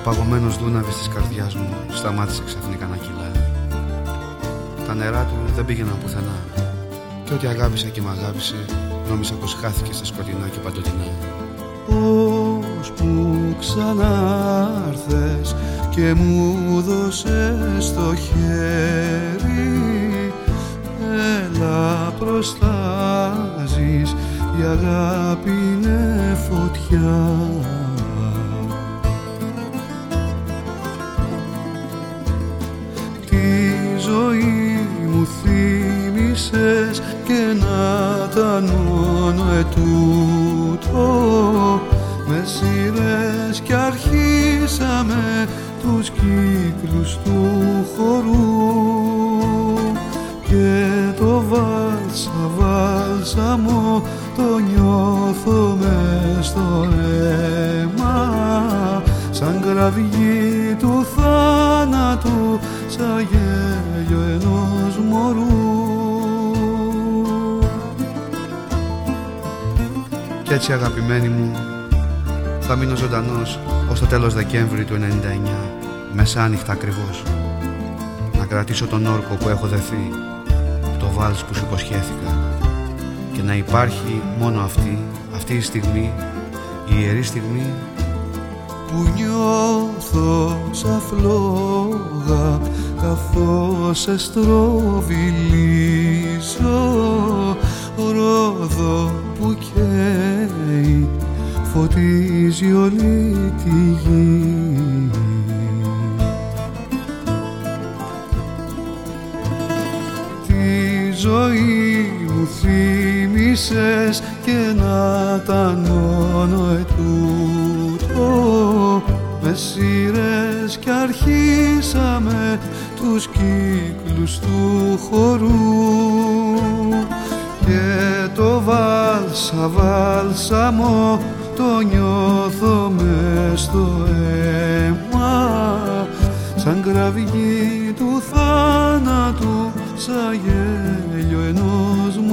Ο παγωμένος δούναβης της καρδιάς μου σταμάτησε ξαφνικά να κυλά Τα νερά του δεν πήγαιναν πουθενά Και ό,τι αγάπησα και μ' αγάπησε Νόμισα πως χάθηκε στα σκοτεινά και παντοτινά. Πώς που ξανάρθες και μου δώσες το χέρι Έλα προστάζεις η αγάπη είναι φωτιά θύμισες και να τα μόνο ετούτο. Με σειρές κι αρχίσαμε τους κύκλους του χορού. Και το βάλσα βάλσαμο το νιώθω μες στο αίμα. Σαν κραυγή του θάνατου σαν γέλιο ενός μωρού Κι έτσι αγαπημένη μου θα μείνω ζωντανός ως το τέλος Δεκέμβρη του 99 μεσάνυχτα ακριβώς. Να κρατήσω τον όρκο που έχω δεθεί το βάλς που σου υποσχέθηκα. Και να υπάρχει μόνο αυτή αυτή η στιγμή η ιερή στιγμή που νιώθω σαν φλόγα καθώς εστροβιλίζω ρόδο που καίει φωτίζει όλη τη γη. Τη ζωή μου θύμισες και να τα μόνο ετούτο. Με σειρές κι αρχίσαμε τους κύκλους του χορού και το βάλσα βάλσαμο το νιώθω μες στο αίμα. Σαν κραυγή του θάνατου σαν γέλιο ενός μωρού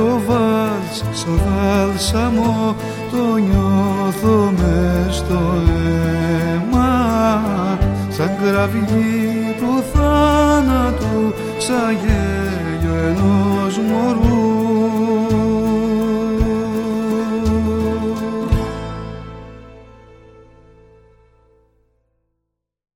το βάλς σαν βάλσαμο το νιώθω μες στο αίμα. Σαν κραυγή του θάνατου σαν γέλιο ενός μωρού